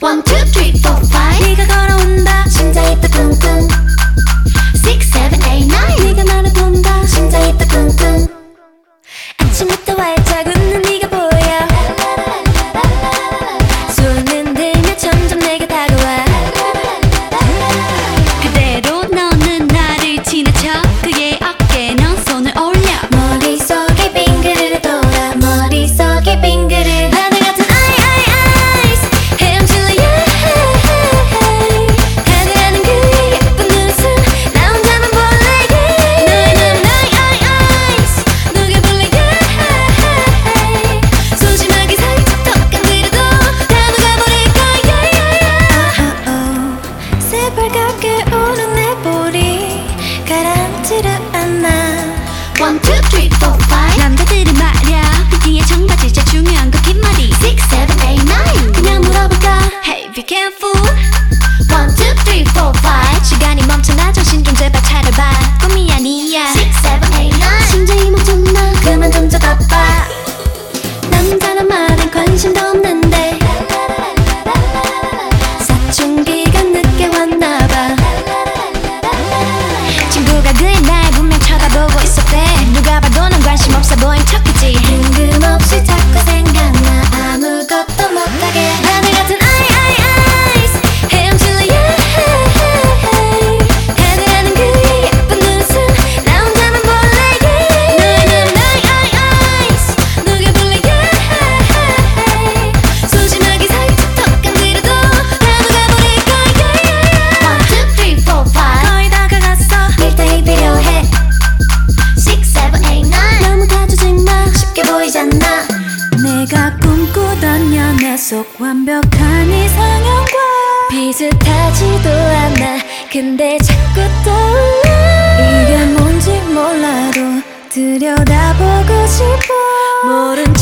One, two, three, four, five. 네가 걸어온다. 심장이 또 쿵쿵. Six, seven, eight, nine. 네가 나를 본다. 심장이 또 쿵쿵. 아침부터 활짝 웃는 네가 보여. 손은 들며 점점 내게 다가와. 그대로 너는 나를 지나쳐 그의 어깨 너. 보이잖아. 내가 꿈꾸던 연애 속 완벽한 이상형과 비슷하지도 않아. 근데 자꾸 떠올라. 이게 뭔지 몰라도 들여다보고 싶어. 모른